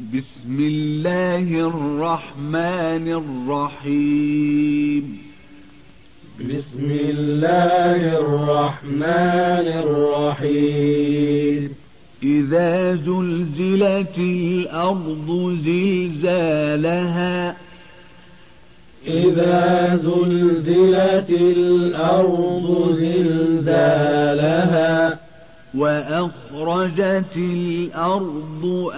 بسم الله الرحمن الرحيم. بسم الله الرحمن الرحيم. إذا زلزلت الأرض زلزالها. إذا زلزلت الأرض زلزالها. وأخرجت الأرض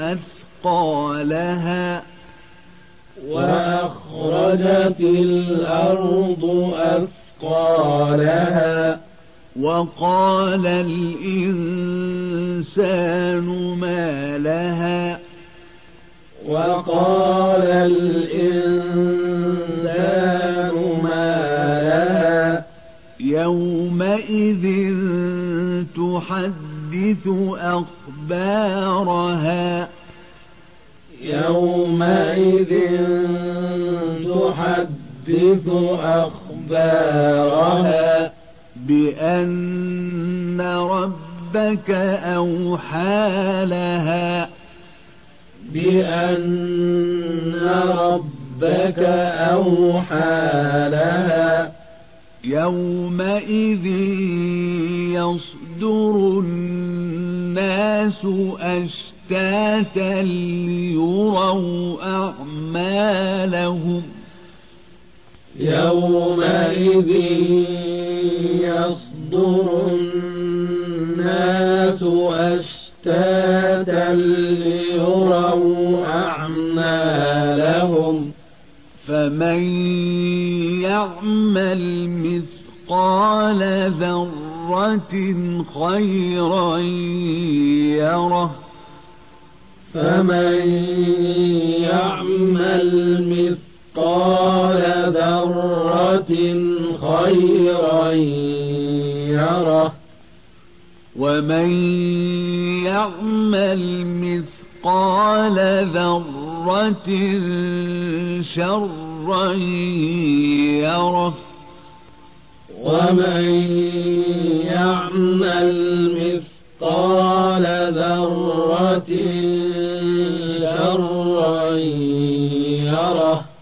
أثقالها. وأخرجت الأرض أثقالها. وقال الإنسان ما لها. وقال الإنسان ما لها. يومئذ تحدث أخبارها. يومئذ تحدث أخبارها بأن ربك أوحى لها بأن ربك أوحى لها يومئذ يصدر الناس أشتاتا ليروا أعمالهم. يومئذ يصدر الناس أشتاتا ليروا أعمالهم. فمن يعمل مثقال ذرة خيرا يره. فمن يعمل مثقال ذرة خيرا يره. ومن يعمل مثقال ذرة شرا يره. ومن إلا الرعي يره